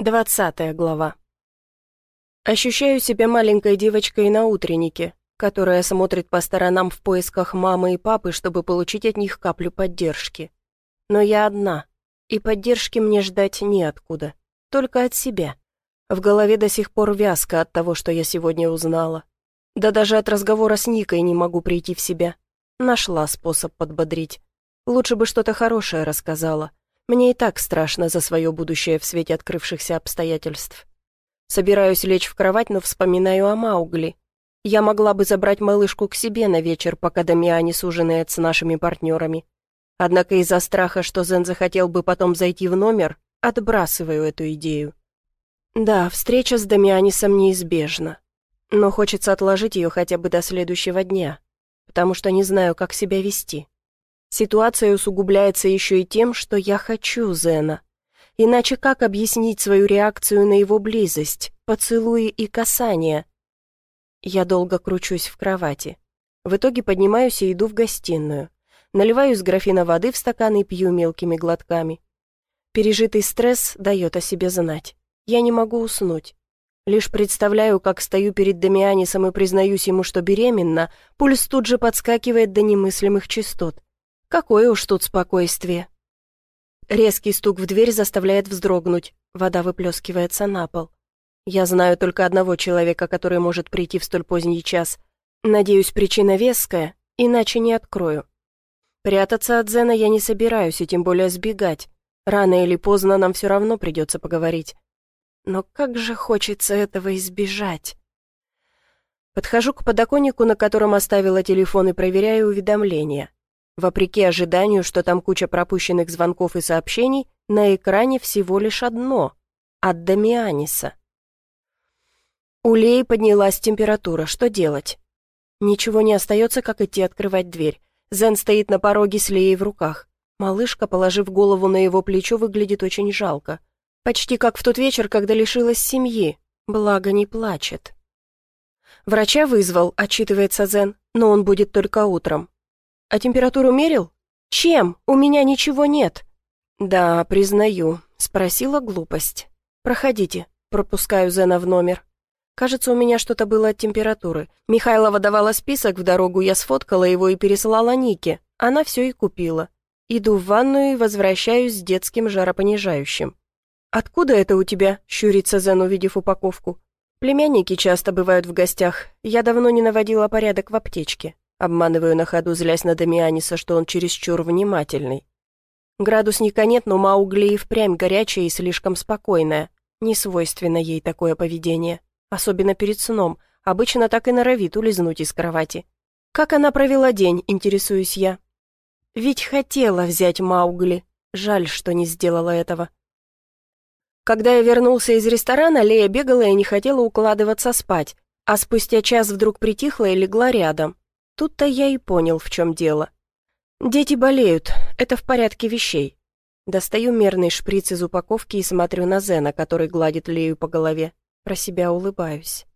Двадцатая глава. Ощущаю себя маленькой девочкой на утреннике, которая смотрит по сторонам в поисках мамы и папы, чтобы получить от них каплю поддержки. Но я одна, и поддержки мне ждать неоткуда, только от себя. В голове до сих пор вязко от того, что я сегодня узнала. Да даже от разговора с Никой не могу прийти в себя. Нашла способ подбодрить. Лучше бы что-то хорошее рассказала. Мне и так страшно за свое будущее в свете открывшихся обстоятельств. Собираюсь лечь в кровать, но вспоминаю о Маугли. Я могла бы забрать малышку к себе на вечер, пока Дамианис ужинает с нашими партнерами. Однако из-за страха, что Зен захотел бы потом зайти в номер, отбрасываю эту идею. Да, встреча с Дамианисом неизбежна. Но хочется отложить ее хотя бы до следующего дня, потому что не знаю, как себя вести. Ситуация усугубляется еще и тем, что я хочу Зена. Иначе как объяснить свою реакцию на его близость, поцелуи и касания? Я долго кручусь в кровати. В итоге поднимаюсь и иду в гостиную. Наливаю из графина воды в стакан и пью мелкими глотками. Пережитый стресс дает о себе знать. Я не могу уснуть. Лишь представляю, как стою перед Дамианисом и признаюсь ему, что беременна, пульс тут же подскакивает до немыслимых частот. Какое уж тут спокойствие. Резкий стук в дверь заставляет вздрогнуть. Вода выплескивается на пол. Я знаю только одного человека, который может прийти в столь поздний час. Надеюсь, причина веская, иначе не открою. Прятаться от Зена я не собираюсь, и тем более сбегать. Рано или поздно нам все равно придется поговорить. Но как же хочется этого избежать. Подхожу к подоконнику, на котором оставила телефон, и проверяю уведомления. Вопреки ожиданию, что там куча пропущенных звонков и сообщений, на экране всего лишь одно — от Дамианиса. У Леи поднялась температура, что делать? Ничего не остается, как идти открывать дверь. Зен стоит на пороге с Леей в руках. Малышка, положив голову на его плечо, выглядит очень жалко. Почти как в тот вечер, когда лишилась семьи, благо не плачет. «Врача вызвал», — отчитывается Зен, — «но он будет только утром. «А температуру мерил?» «Чем? У меня ничего нет». «Да, признаю», — спросила глупость. «Проходите», — пропускаю Зена в номер. Кажется, у меня что-то было от температуры. Михайлова давала список в дорогу, я сфоткала его и переслала Нике. Она все и купила. Иду в ванную и возвращаюсь с детским жаропонижающим. «Откуда это у тебя?» — щурится Зен, увидев упаковку. «Племянники часто бывают в гостях. Я давно не наводила порядок в аптечке. Обманываю на ходу, злясь на Дамианиса, что он чересчур внимательный. Градусника нет, но Маугли и впрямь горячая и слишком спокойная. Не свойственно ей такое поведение. Особенно перед сном. Обычно так и норовит улизнуть из кровати. Как она провела день, интересуюсь я. Ведь хотела взять Маугли. Жаль, что не сделала этого. Когда я вернулся из ресторана, Лея бегала и не хотела укладываться спать, а спустя час вдруг притихла и легла рядом. Тут-то я и понял, в чем дело. Дети болеют, это в порядке вещей. Достаю мерный шприц из упаковки и смотрю на Зена, который гладит Лею по голове. Про себя улыбаюсь.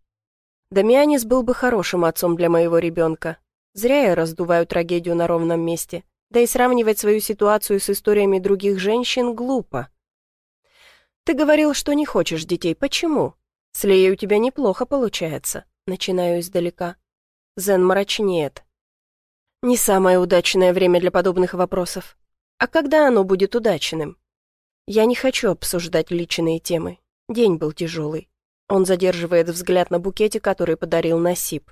Дамианис был бы хорошим отцом для моего ребенка. Зря я раздуваю трагедию на ровном месте. Да и сравнивать свою ситуацию с историями других женщин глупо. Ты говорил, что не хочешь детей. Почему? С Леей у тебя неплохо получается. Начинаю издалека. Зен мрачнеет. Не самое удачное время для подобных вопросов. А когда оно будет удачным? Я не хочу обсуждать личные темы. День был тяжелый. Он задерживает взгляд на букете, который подарил Насип.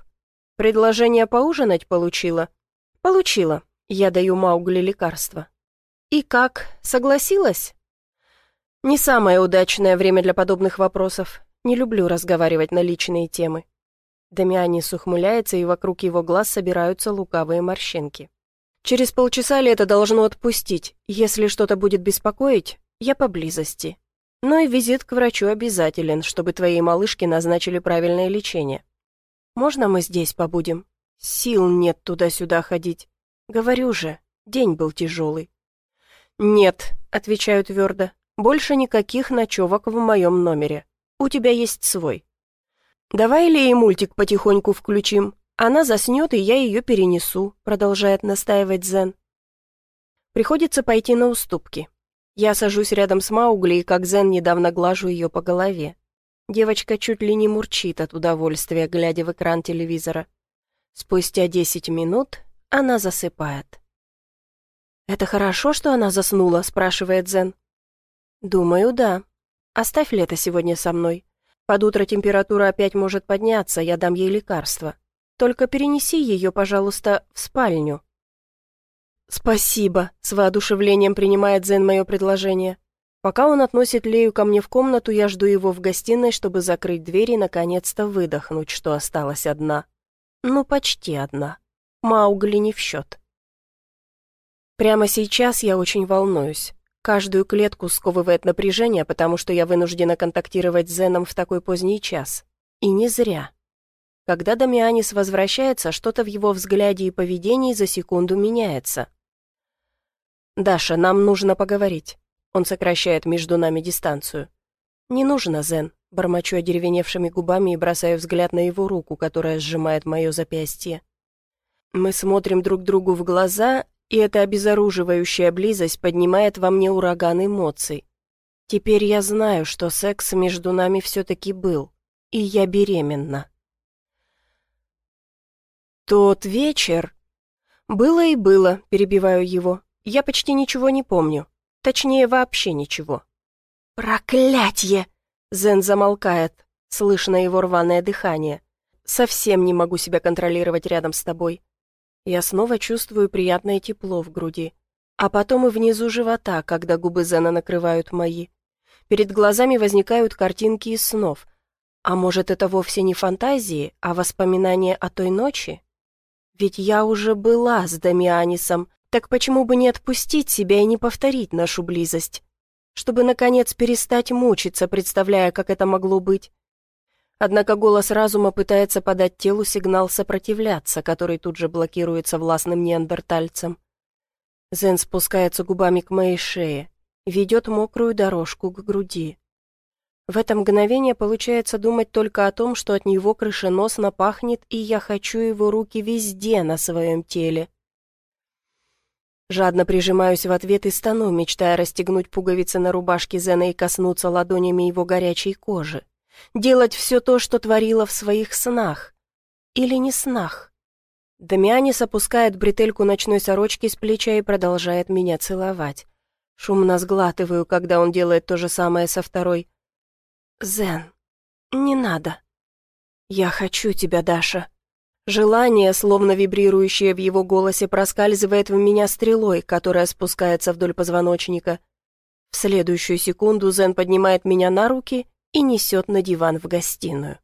Предложение поужинать получила? Получила. Я даю Маугли лекарство. И как, согласилась? Не самое удачное время для подобных вопросов. Не люблю разговаривать на личные темы. Дамианис ухмыляется, и вокруг его глаз собираются лукавые морщинки. «Через полчаса лето должно отпустить. Если что-то будет беспокоить, я поблизости. Но и визит к врачу обязателен, чтобы твоей малышке назначили правильное лечение. Можно мы здесь побудем? Сил нет туда-сюда ходить. Говорю же, день был тяжелый». «Нет», — отвечаю твердо, — «больше никаких ночевок в моем номере. У тебя есть свой. «Давай Лее мультик потихоньку включим. Она заснет, и я ее перенесу», — продолжает настаивать Зен. Приходится пойти на уступки. Я сажусь рядом с Маугли и как Зен недавно глажу ее по голове. Девочка чуть ли не мурчит от удовольствия, глядя в экран телевизора. Спустя десять минут она засыпает. «Это хорошо, что она заснула?» – спрашивает Зен. «Думаю, да. Оставь лето сегодня со мной. Под утро температура опять может подняться, я дам ей лекарство. Только перенеси ее, пожалуйста, в спальню». «Спасибо», — с воодушевлением принимает Зен мое предложение. Пока он относит Лею ко мне в комнату, я жду его в гостиной, чтобы закрыть дверь и наконец-то выдохнуть, что осталась одна. Ну, почти одна. Маугли не в счет. Прямо сейчас я очень волнуюсь. Каждую клетку сковывает напряжение, потому что я вынуждена контактировать с Зеном в такой поздний час. И не зря. Когда Дамианис возвращается, что-то в его взгляде и поведении за секунду меняется. «Даша, нам нужно поговорить». Он сокращает между нами дистанцию. «Не нужно, Зен», — бормочу одеревеневшими губами и бросаю взгляд на его руку, которая сжимает мое запястье. Мы смотрим друг другу в глаза, и эта обезоруживающая близость поднимает во мне ураган эмоций. Теперь я знаю, что секс между нами все-таки был, и я беременна. «Тот вечер...» «Было и было», — перебиваю его. «Я почти ничего не помню. Точнее, вообще ничего». «Проклятье!» — Зен замолкает. Слышно его рваное дыхание. «Совсем не могу себя контролировать рядом с тобой. Я снова чувствую приятное тепло в груди. А потом и внизу живота, когда губы Зена накрывают мои. Перед глазами возникают картинки из снов. А может, это вовсе не фантазии, а воспоминания о той ночи? Ведь я уже была с Дамианисом, так почему бы не отпустить себя и не повторить нашу близость? Чтобы, наконец, перестать мучиться, представляя, как это могло быть. Однако голос разума пытается подать телу сигнал сопротивляться, который тут же блокируется властным неандертальцем. Зен спускается губами к моей шее, ведет мокрую дорожку к груди. В это мгновение получается думать только о том, что от него крышеносно пахнет, и я хочу его руки везде на своем теле. Жадно прижимаюсь в ответ и стану, мечтая расстегнуть пуговицы на рубашке Зена и коснуться ладонями его горячей кожи. Делать все то, что творила в своих снах. Или не снах. Дамианис опускает бретельку ночной сорочки с плеча и продолжает меня целовать. Шумно сглатываю, когда он делает то же самое со второй. «Зен, не надо. Я хочу тебя, Даша». Желание, словно вибрирующее в его голосе, проскальзывает в меня стрелой, которая спускается вдоль позвоночника. В следующую секунду Зен поднимает меня на руки и несет на диван в гостиную.